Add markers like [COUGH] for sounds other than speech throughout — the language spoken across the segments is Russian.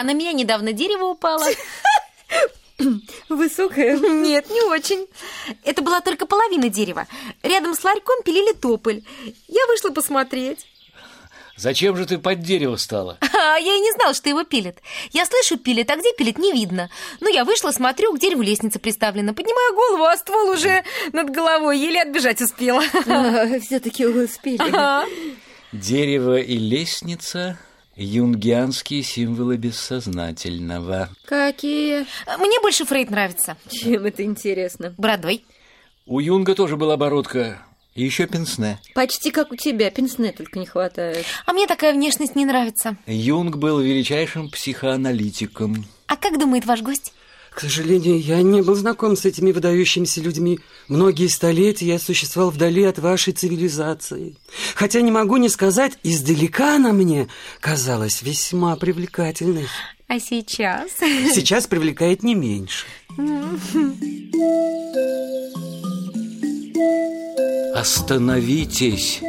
А на меня недавно дерево упало. [LAUGHS] Высокая? Нет, не очень. Это была только половина дерева. Рядом с ларьком пилили тополь. Я вышла посмотреть. Зачем же ты под дерево стала? [LAUGHS] А я и не знала, что его пилят. Я слышу, пилят, а где пилят, не видно. Ну, я вышла, смотрю, к дереву лестница приставлена. Поднимаю голову, а ствол уже над головой. Еле отбежать успела. [LAUGHS] А, Все-таки успели. Ага. Дерево и лестница – юнгианские символы бессознательного. Какие? Мне больше Фрейд нравится. Чем это интересно? Бородой. У Юнга тоже была бородка, и еще пенсне. Почти как у тебя, пенсне только не хватает. А мне такая внешность не нравится. Юнг был величайшим психоаналитиком. А как думает ваш гость? К сожалению, я не был знаком с этими выдающимися людьми. Многие столетия я существовал вдали от вашей цивилизации. Хотя не могу не сказать, издалека она мне казалась весьма привлекательной. А сейчас? Сейчас привлекает не меньше. Остановитесь,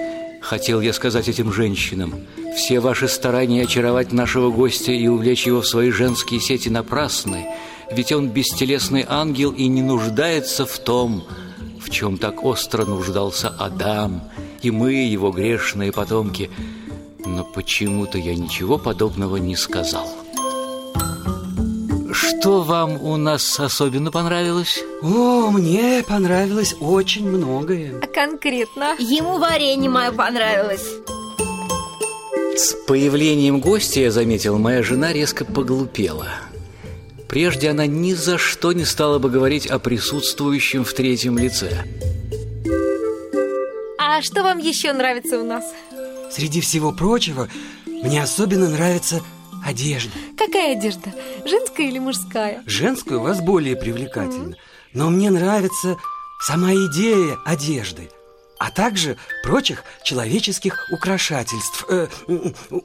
хотел я сказать этим женщинам. Все ваши старания очаровать нашего гостя и увлечь его в свои женские сети напрасны, ведь он бестелесный ангел и не нуждается в том, в чем так остро нуждался Адам, и мы, его грешные потомки. Но почему-то я ничего подобного не сказал. Что вам у нас особенно понравилось? О, мне понравилось очень многое. А конкретно? Ему варенье мое понравилось. С появлением гостя, я заметил, моя жена резко поглупела. Прежде она ни за что не стала бы говорить о присутствующем в третьем лице. А что вам еще нравится у нас? Среди всего прочего, мне особенно нравится одежда. Какая одежда? Женская или мужская? Женская у вас более привлекательна. Но мне нравится сама идея одежды, а также прочих человеческих украшательств, э,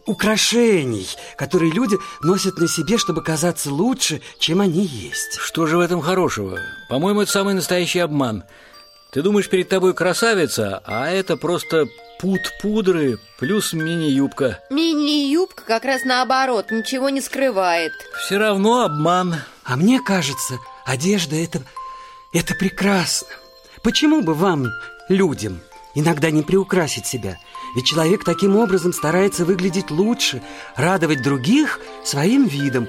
украшений, которые люди носят на себе, чтобы казаться лучше, чем они есть. Что же в этом хорошего? По-моему, это самый настоящий обман. Ты думаешь, перед тобой красавица, а это просто пуд пудры плюс мини-юбка. Мини-юбка как раз наоборот, ничего не скрывает. Все равно обман. А мне кажется, одежда это, это прекрасно. Почему бы вам, людям, иногда не приукрасить себя? Ведь человек таким образом старается выглядеть лучше, радовать других своим видом.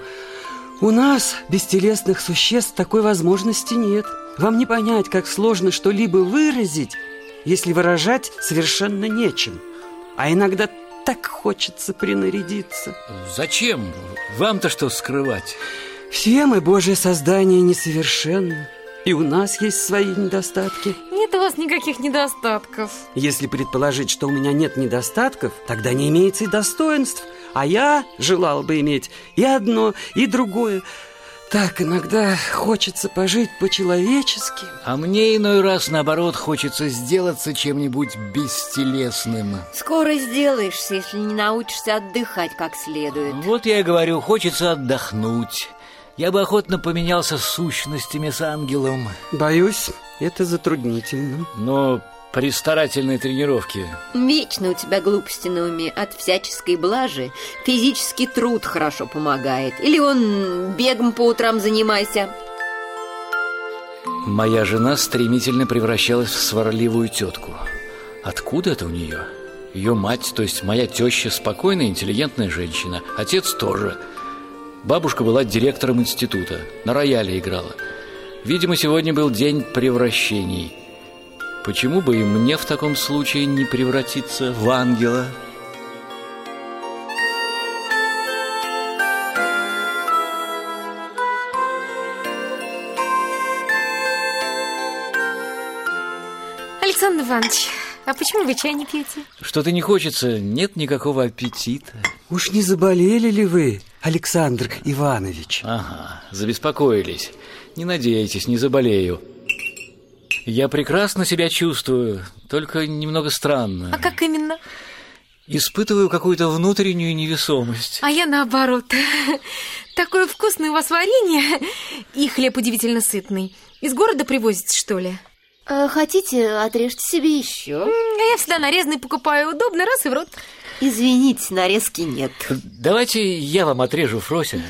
У нас, бестелесных существ, такой возможности нет. Вам не понять, как сложно что-либо выразить, если выражать совершенно нечем. А иногда так хочется принарядиться. Зачем? Вам-то что скрывать? Все мы, Божье создание, несовершенны. И у нас есть свои недостатки. Нет у вас никаких недостатков. Если предположить, что у меня нет недостатков, тогда не имеется и достоинств. А я желал бы иметь и одно, и другое. Так иногда хочется пожить по-человечески. А мне иной раз, наоборот, хочется сделаться чем-нибудь бестелесным. Скоро сделаешься, если не научишься отдыхать как следует. Вот я и говорю, хочется отдохнуть. Я бы охотно поменялся сущностями с ангелом. Боюсь, это затруднительно. Но при старательной тренировке Вечно у тебя глупости на уме от всяческой блажи. Физический труд хорошо помогает. Или он бегом по утрам занимайся. Моя жена стремительно превращалась в сварливую тетку. Откуда это у нее? Ее мать, то есть моя теща, спокойная, интеллигентная женщина. Отец тоже. Бабушка была директором института, на рояле играла. Видимо, сегодня был день превращений. Почему бы и мне в таком случае не превратиться в ангела? Александр Иванович, а почему вы чай не пьете? Что-то не хочется, нет никакого аппетита. Уж не заболели ли вы, Александр Иванович? Ага, забеспокоились. Не надейтесь, не заболею. Я прекрасно себя чувствую, только немного странно. А как именно? Испытываю какую-то внутреннюю невесомость. А я наоборот. Такое вкусное у вас варенье. И хлеб удивительно сытный. Из города привозите, что ли? А хотите, отрежьте себе еще. А я всегда нарезанный покупаю. Удобно, раз и в рот. Извините, нарезки нет. Давайте я вам отрежу, Фрося.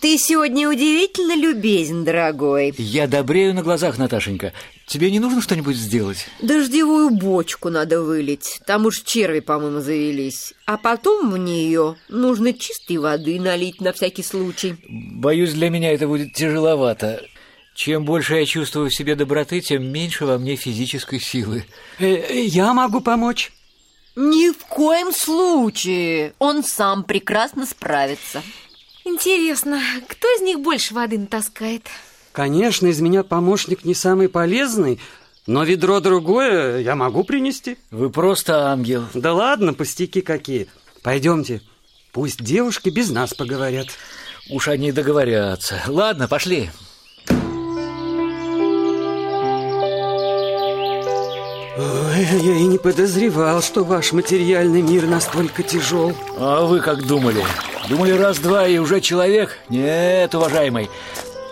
Ты сегодня удивительно любезен, дорогой. Я добрею на глазах, Наташенька. Тебе не нужно что-нибудь сделать? Дождевую бочку надо вылить. Там уж черви, по-моему, завелись. А потом в нее нужно чистой воды налить на всякий случай. Боюсь, для меня это будет тяжеловато. Чем больше я чувствую в себе доброты, тем меньше во мне физической силы. Э, я могу помочь. Ни в коем случае. Он сам прекрасно справится. Интересно, кто из них больше воды натаскает? Конечно, из меня помощник не самый полезный, но ведро другое я могу принести. Вы просто ангел. Да ладно, пустяки какие. Пойдемте, пусть девушки без нас поговорят. Уж они договорятся. Ладно, пошли. Ой, я и не подозревал, что ваш материальный мир настолько тяжел. А вы как думали? Думали, раз-два и уже человек? Нет, уважаемый,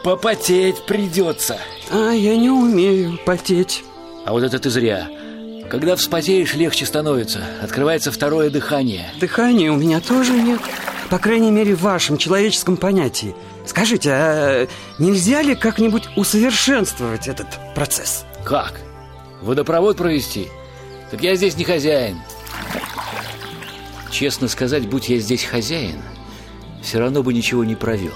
попотеть придется. А я не умею потеть. А вот это ты зря. Когда вспотеешь, легче становится. Открывается второе дыхание. Дыхания у меня тоже нет. По крайней мере, в вашем человеческом понятии. Скажите, а нельзя ли как-нибудь усовершенствовать этот процесс? Как? Водопровод провести? Так я здесь не хозяин. Честно сказать, будь я здесь хозяин, все равно бы ничего не провел.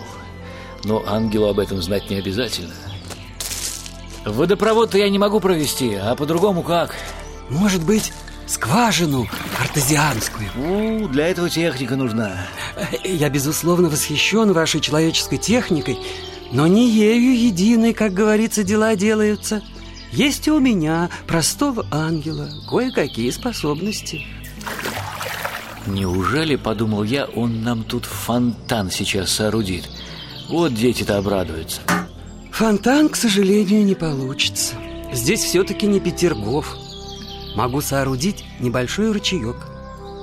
Но ангелу об этом знать не обязательно. Водопровод-то я не могу провести, а по-другому как? Может быть, скважину артезианскую? Ну, для этого техника нужна. Я, безусловно, восхищен вашей человеческой техникой, но не ею единой, как говорится, дела делаются. Есть и у меня, простого ангела, кое-какие способности. Неужели, подумал я, он нам тут фонтан сейчас соорудит? Вот дети-то обрадуются. Фонтан, к сожалению, не получится. Здесь все-таки не Петергоф. Могу соорудить небольшой ручеек.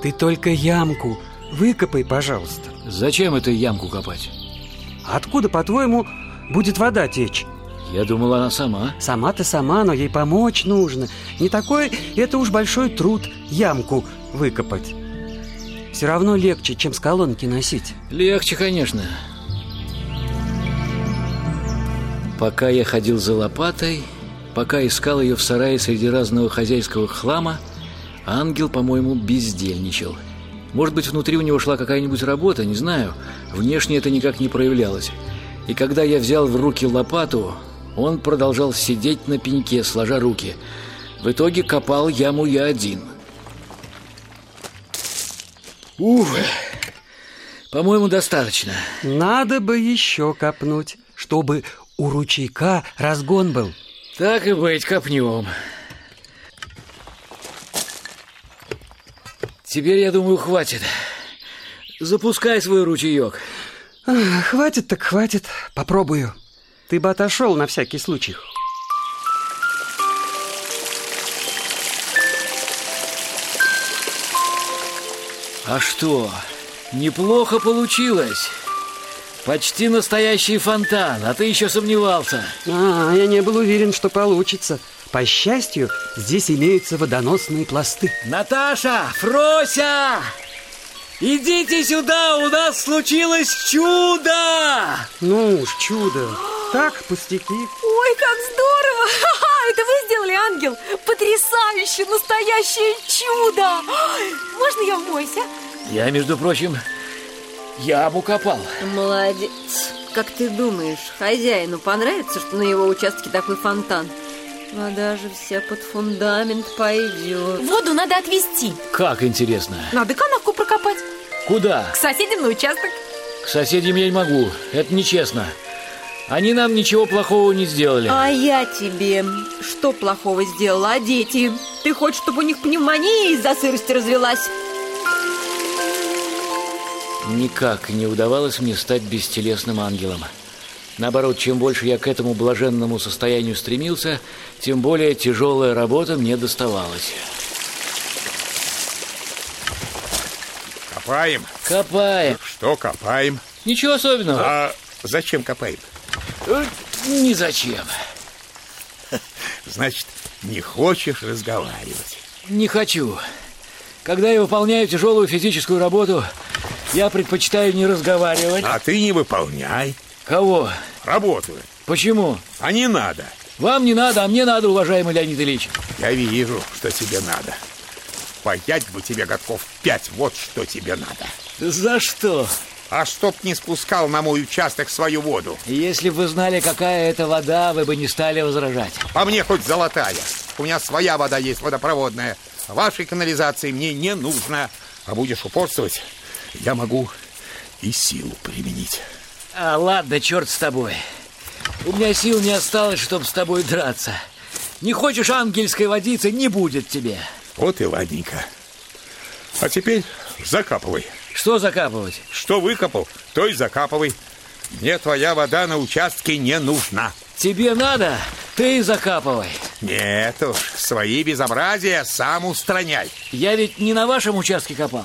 Ты только ямку выкопай, пожалуйста. Зачем эту ямку копать? Откуда, по-твоему, будет вода течь? Я думал, она сама. Сама-то сама, но ей помочь нужно. Не такой, это уж большой труд ямку выкопать. Все равно легче, чем с колонки носить. Легче, конечно. Пока я ходил за лопатой, пока искал ее в сарае среди разного хозяйского хлама, ангел, по-моему, бездельничал. Может быть, внутри у него шла какая-нибудь работа, не знаю. Внешне это никак не проявлялось. И когда я взял в руки лопату, он продолжал сидеть на пеньке, сложа руки. В итоге копал яму я один. Ух, по-моему, достаточно. Надо бы еще копнуть, чтобы у ручейка разгон был. Так и быть, копнем. Теперь, я думаю, хватит. Запускай свой ручеек. Хватит так хватит. Попробую. Ты бы отошел на всякий случай. А что, неплохо получилось. Почти настоящий фонтан, а ты еще сомневался. А, я не был уверен, что получится. По счастью, здесь имеются водоносные пласты. Наташа, Фрося! Идите сюда, у нас случилось чудо! Ну уж, чудо. Так, пустяки. Ой, как здорово! Ха-ха, это вы сделали, ангел! Потрясающе! Настоящее чудо! Можно я умоюсь, а? Я, между прочим, яму копал. Молодец. Как ты думаешь, хозяину понравится, что на его участке такой фонтан? Вода же вся под фундамент пойдет. Воду надо отвезти. Как интересно. Надо канавку прокопать. Куда? К соседям на участок. К соседям я не могу. Это нечестно. Они нам ничего плохого не сделали. А я тебе что плохого сделала? А дети? Ты хочешь, чтобы у них пневмония из-за сырости развелась? Никак не удавалось мне стать бестелесным ангелом. Наоборот, чем больше я к этому блаженному состоянию стремился, тем более тяжелая работа мне доставалась. Копаем. Копаем. Что копаем? Ничего особенного. А зачем копаем? Э, Ни зачем. [LAUGHS] Значит, не хочешь разговаривать. Не хочу. Когда я выполняю тяжелую физическую работу, я предпочитаю не разговаривать. А ты не выполняй. Кого? Работу. Почему? А не надо. Вам не надо, а мне надо, уважаемый Леонид Ильич. Я вижу, что тебе надо. Паять бы тебе годков пять, вот что тебе надо. За что? А чтоб не спускал на мой участок свою воду. Если бы вы знали, какая это вода, вы бы не стали возражать. По мне хоть золотая. У меня своя вода есть, водопроводная. Вашей канализации мне не нужно. А будешь упорствовать, я могу и силу применить. А, ладно, черт с тобой. У меня сил не осталось, чтобы с тобой драться. Не хочешь ангельской водицы, не будет тебе. Вот и ладненько. А теперь закапывай. Что закапывать? Что выкопал, то и закапывай. Мне твоя вода на участке не нужна. Тебе надо, ты и закапывай. Нет уж, свои безобразия сам устраняй. Я ведь не на вашем участке копал.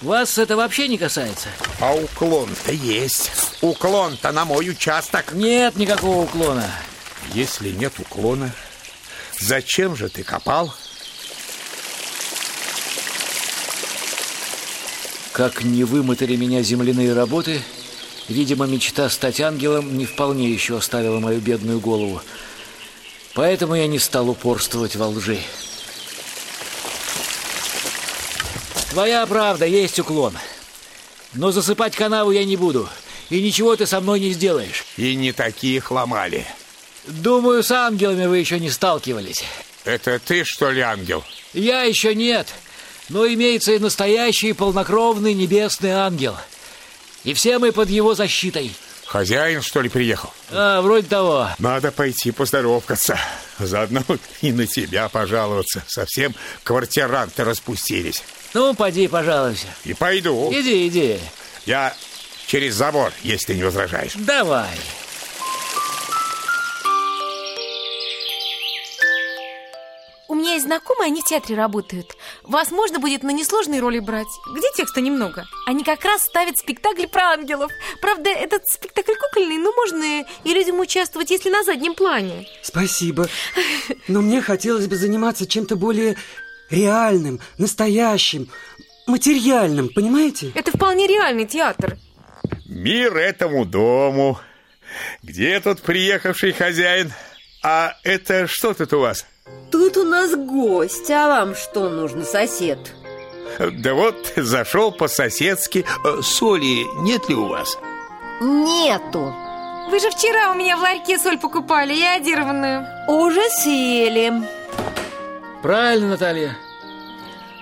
Вас это вообще не касается? А уклон-то есть. Уклон-то на мой участок. Нет никакого уклона. Если нет уклона, зачем же ты копал? Как не вымотали меня земляные работы, видимо, мечта стать ангелом не вполне еще оставила мою бедную голову. Поэтому я не стал упорствовать во лжи. Твоя правда, есть уклон. Но засыпать канаву я не буду. И ничего ты со мной не сделаешь. И не таких ломали. Думаю, с ангелами вы еще не сталкивались. Это ты, что ли, ангел? Я еще нет. Но имеется и настоящий полнокровный небесный ангел. И все мы под его защитой. Хозяин, что ли, приехал? А, вроде того. Надо пойти поздоровкаться. Заодно [LAUGHS] и на тебя пожаловаться. Совсем квартиранты распустились. Ну, поди, пожалуйся. И пойду. Иди, иди. Я через забор, если не возражаешь. Давай. Меня есть знакомые, они в театре работают. Вас можно будет на несложные роли брать. Где текста немного? Они как раз ставят спектакль про ангелов. Правда, этот спектакль кукольный, но можно и людям участвовать, если на заднем плане. Спасибо. Но мне хотелось бы заниматься чем-то более реальным, настоящим, материальным, понимаете? Это вполне реальный театр. Мир этому дому. Где тут приехавший хозяин? А это что тут у вас? Тут у нас гость, а вам что нужно, сосед? Да вот, зашел по-соседски. Э, Соли нет ли у вас? Нету. Вы же вчера у меня в ларьке соль покупали, иодированную. Уже съели. Правильно, Наталья.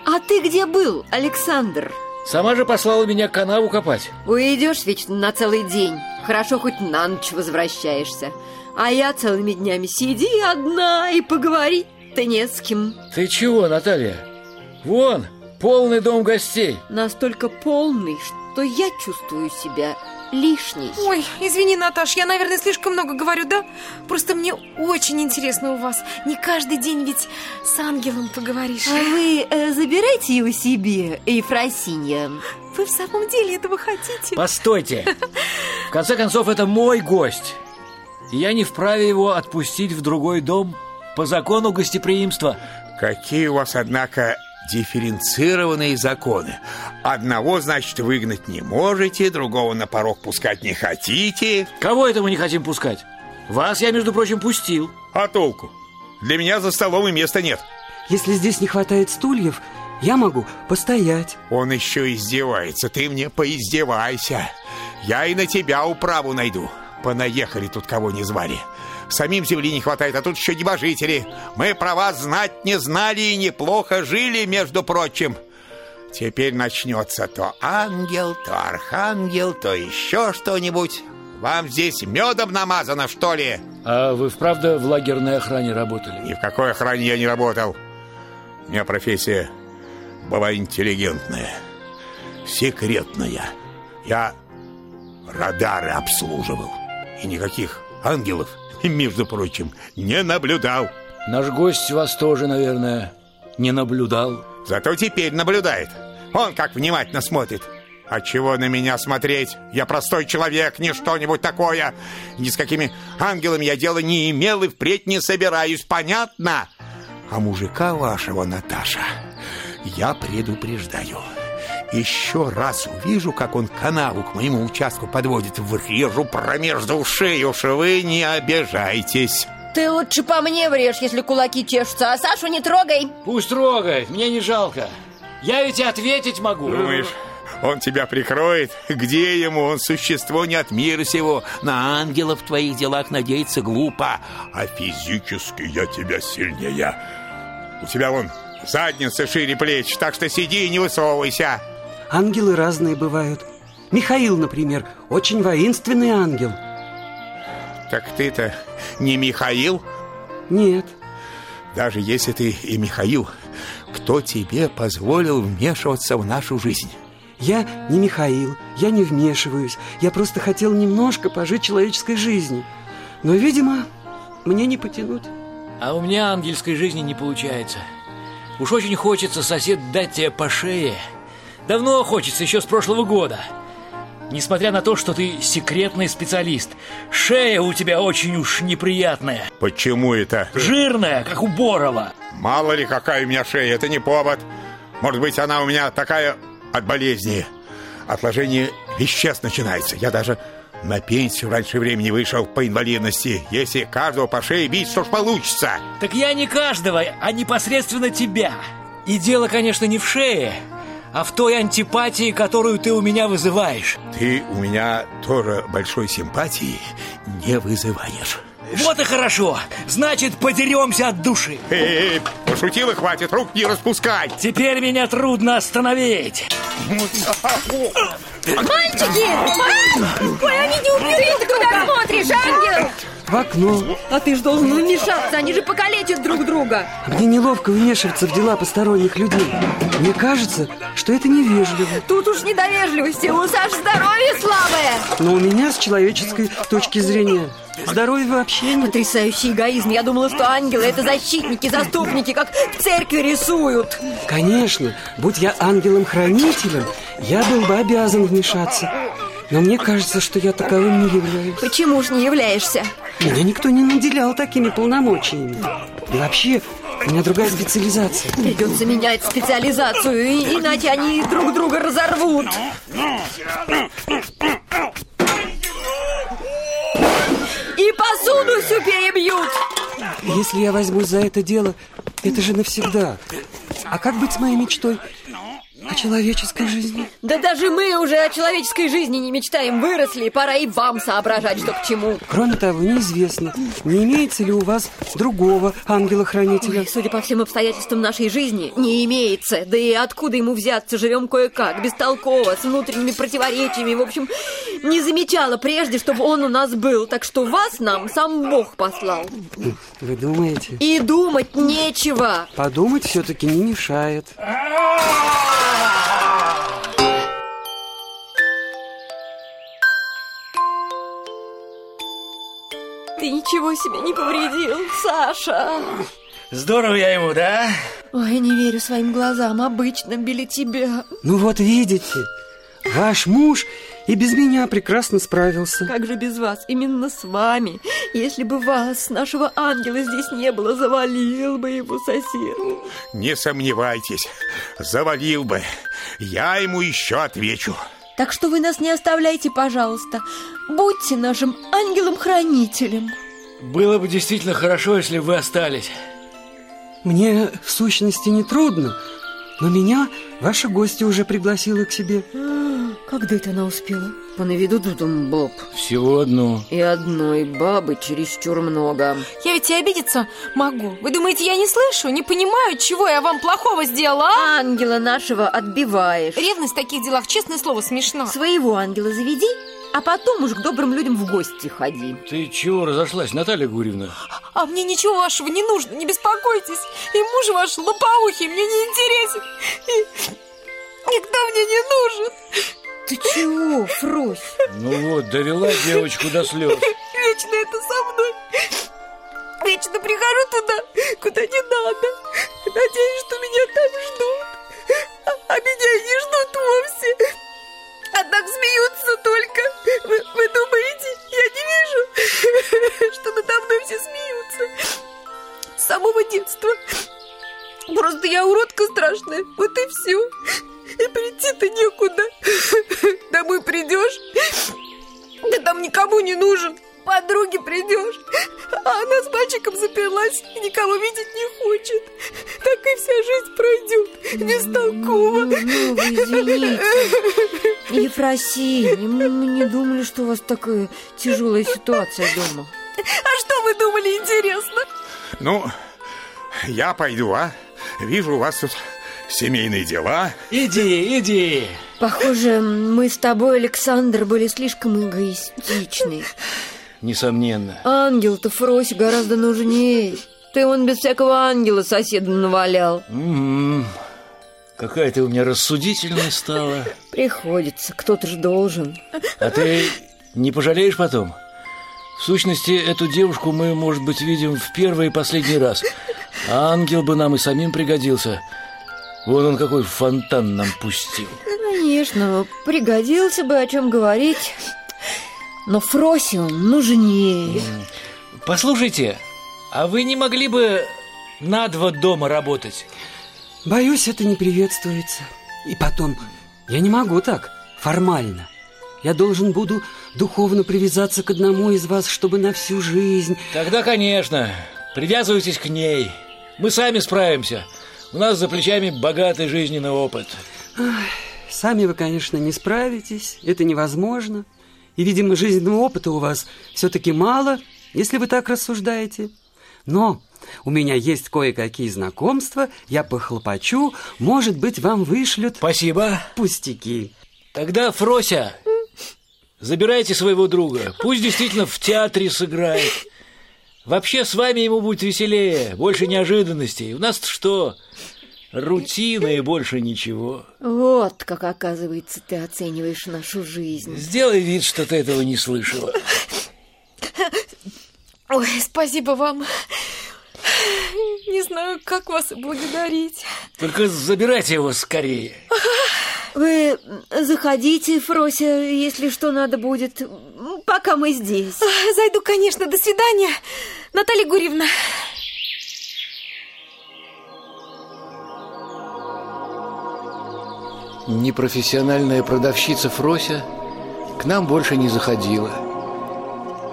А ты где был, Александр? Сама же послала меня канаву копать. Уйдешь вечно на целый день. Хорошо, хоть на ночь возвращаешься. А я целыми днями сиди одна и поговорить-то не с кем. Ты чего, Наталья? Вон, полный дом гостей. Настолько полный, что я чувствую себя лишней. Ой, извини, Наташ, я, наверное, слишком много говорю, да? Просто мне очень интересно у вас. Не каждый день ведь с ангелом поговоришь. А вы э, забирайте его себе, Ефросинья. Вы в самом деле этого хотите? Постойте. В конце концов, это мой гость. И я не вправе его отпустить в другой дом по закону гостеприимства. Какие у вас, однако, дифференцированные законы. Одного, значит, выгнать не можете, другого на порог пускать не хотите. Кого это мы не хотим пускать? Вас я, между прочим, пустил. А толку? Для меня за столом и места нет. Если здесь не хватает стульев, я могу постоять. Он еще издевается. Ты мне поиздевайся. Я и на тебя управу найду. Понаехали тут кого не звали. Самим земли не хватает, а тут еще небожители. Мы про вас знать не знали и неплохо жили, между прочим. Теперь начнется то ангел, то архангел, то еще что-нибудь. Вам здесь медом намазано, что ли? А вы вправду в лагерной охране работали? Ни в какой охране я не работал. У меня профессия была интеллигентная, секретная. Я радары обслуживал. И никаких ангелов, между прочим, не наблюдал. Наш гость вас тоже, наверное, не наблюдал. Зато теперь наблюдает. Он как внимательно смотрит. А чего на меня смотреть? Я простой человек, не что-нибудь такое. Ни с какими ангелами я дела не имел и впредь не собираюсь, понятно? А мужика вашего, Наташа, я предупреждаю. Еще раз увижу, как он канаву к моему участку подводит, врежу промежду ушей, уж вы не обижайтесь. Ты лучше по мне врежь, если кулаки чешутся, а Сашу не трогай. Пусть трогает, мне не жалко. Я ведь ответить могу. Думаешь, он тебя прикроет? Где ему? Он существо не от мира сего. На ангелов в твоих делах надеяться глупо. А физически я тебя сильнее. У тебя вон задница шире плеч, так что сиди и не высовывайся. Ангелы разные бывают. Михаил, например, очень воинственный ангел. Так ты-то не Михаил? Нет. Даже если ты и Михаил, кто тебе позволил вмешиваться в нашу жизнь? Я не Михаил, я не вмешиваюсь. Я просто хотел немножко пожить человеческой жизнью. Но, видимо, мне не потянуть. А у меня ангельской жизни не получается. Уж очень хочется, сосед, дать тебе по шее. Давно хочется, еще с прошлого года. Несмотря на то, что ты секретный специалист, шея у тебя очень уж неприятная. Почему это? Жирная, как у Борова. Мало ли какая у меня шея, это не повод. Может быть, она у меня такая от болезни. Отложение веществ начинается. Я даже на пенсию раньше времени вышел по инвалидности. Если каждого по шее бить, что ж получится? Так я не каждого, а непосредственно тебя. И дело, конечно, не в шее, а в той антипатии, которую ты у меня вызываешь. Ты у меня тоже большой симпатии не вызываешь. Вот и хорошо. Значит, подеремся от души. Эй, эй, пошутил и хватит, рук не распускай. Теперь меня трудно остановить. Мальчики! Ой, они не убьют Ты куда смотришь, ангел? В окно. А ты ж должен вмешаться, они же покалечат друг друга. Мне неловко вмешиваться в дела посторонних людей. Мне кажется, что это невежливо. Тут уж не до вежливости, у Саши здоровье слабое. Но у меня с человеческой точки зрения здоровье вообще нет. Потрясающий эгоизм. Я думала, что ангелы это защитники, заступники, как в церкви рисуют. Конечно, будь я ангелом-хранителем, я был бы обязан вмешаться. Но мне кажется, что я таковым не являюсь. Почему ж не являешься? Меня никто не наделял такими полномочиями. И вообще, у меня другая специализация. Придется менять специализацию, и- иначе они друг друга разорвут. И посуду всю перебьют. Если я возьмусь за это дело, это же навсегда. А как быть с моей мечтой о человеческой жизни? Да даже мы уже о человеческой жизни не мечтаем, выросли, пора и вам соображать, что к чему. Кроме того, неизвестно, не имеется ли у вас другого ангела-хранителя. Ой, судя по всем обстоятельствам нашей жизни, не имеется. Да и откуда ему взяться? Живем кое-как, бестолково, с внутренними противоречиями. В общем, не замечала прежде, чтобы он у нас был. Так что вас нам сам Бог послал. Вы думаете? И думать нечего. Подумать все-таки не мешает. Ты ничего себе не повредил, Саша. Здорово я ему, да? Ой, не верю своим глазам. Обычно били тебя. Ну вот видите, ваш муж и без меня прекрасно справился. Как же без вас? Именно с вами. Если бы вас, нашего ангела, здесь не было, завалил бы его сосед. Не сомневайтесь, завалил бы. Я ему еще отвечу. Так что вы нас не оставляйте, пожалуйста. Будьте нашим ангелом-хранителем. Было бы действительно хорошо, если бы вы остались. Мне в сущности не трудно, но меня ваша гостья уже пригласила к себе. Когда это она успела? Понаведу тут он Боб. Всего одну. И одной бабы чересчур много. Я ведь и обидеться могу. Вы думаете, я не слышу, не понимаю, чего я вам плохого сделала, а? Ангела нашего отбиваешь. Ревность в таких делах, честное слово, смешно. Своего ангела заведи, а потом уж к добрым людям в гости ходи. Ты чего разошлась, Наталья Гурьевна? А мне ничего вашего не нужно, не беспокойтесь. И муж ваш лопоухий мне не интересен. И никто мне не нужен. Ты чего, Фрусь? Ну вот, довела девочку до слез. Вечно это со мной. Вечно прихожу туда, куда не надо. Надеюсь, что меня там ждут. А, а меня и не ждут вовсе. А так смеются только. Вы, вы думаете, я не вижу, [LAUGHS] что надо мной все смеются? С самого детства. Просто я уродка страшная, вот и все. И прийти-то некуда. Домой придешь, да там никому не нужен. Подруге придешь, а она с мальчиком заперлась и никого видеть не хочет. Так и вся жизнь пройдет бестолково. Ну, ну, извините. Ефросинья, мы, мы не думали, что у вас такая тяжелая ситуация дома. А что вы думали, интересно? Ну, я пойду, а? Вижу, у вас тут семейные дела. Иди, иди. Похоже, мы с тобой, Александр, были слишком эгоистичны. Несомненно. Ангел-то Фросе гораздо нужнее. Ты он без всякого ангела соседу навалял. М-м. Какая ты у меня рассудительная стала. Приходится, кто-то же должен. А ты не пожалеешь потом? В сущности, эту девушку мы, может быть, видим в первый и последний раз. А ангел бы нам и самим пригодился. Вон он какой фонтан нам пустил. Конечно, пригодился бы о чем говорить. Но Фросе он нужнее. Послушайте, а вы не могли бы на два дома работать? Боюсь, это не приветствуется. И потом, я не могу так, формально. Я должен буду духовно привязаться к одному из вас, чтобы на всю жизнь... Тогда, конечно, привязывайтесь к ней. Мы сами справимся. У нас за плечами богатый жизненный опыт. Сами вы, конечно, не справитесь, это невозможно. И, видимо, жизненного опыта у вас все-таки мало, если вы так рассуждаете. Но у меня есть кое-какие знакомства, я похлопочу, может быть, вам вышлют Спасибо. пустяки. Тогда, Фрося, забирайте своего друга. Пусть действительно в театре сыграет. Вообще с вами ему будет веселее, больше неожиданностей. У нас что, рутина и больше ничего. Вот как, оказывается, ты оцениваешь нашу жизнь. Сделай вид, что ты этого не слышала. Ой, спасибо вам. Не знаю, как вас благодарить. Только забирайте его скорее. Вы заходите, Фрося, если что надо будет, пока мы здесь. Зайду, конечно. До свидания, Наталья Гурьевна. Непрофессиональная продавщица Фрося к нам больше не заходила.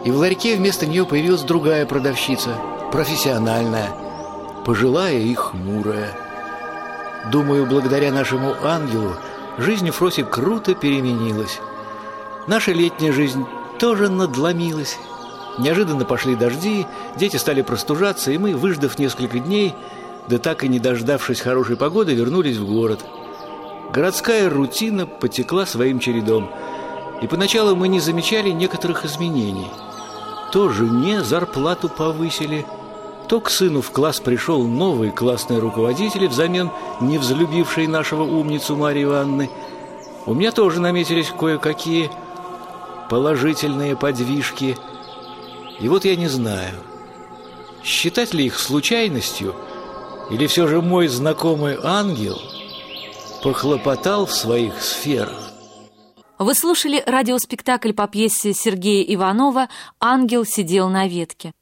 И в ларьке вместо нее появилась другая продавщица, профессиональная, пожилая и хмурая. Думаю, благодаря нашему ангелу жизнь у Фроси круто переменилась. Наша летняя жизнь тоже надломилась. Неожиданно пошли дожди, дети стали простужаться, и мы, выждав несколько дней, да так и не дождавшись хорошей погоды, вернулись в город. Городская рутина потекла своим чередом, и поначалу мы не замечали некоторых изменений. То жене зарплату повысили, то к сыну в класс пришел новый классный руководитель взамен не взлюбившей нашего умницу Марии Ивановны. У меня тоже наметились кое-какие положительные подвижки. И вот я не знаю, считать ли их случайностью, или все же мой знакомый ангел похлопотал в своих сферах. Вы слушали радиоспектакль по пьесе Сергея Иванова «Ангел сидел на ветке».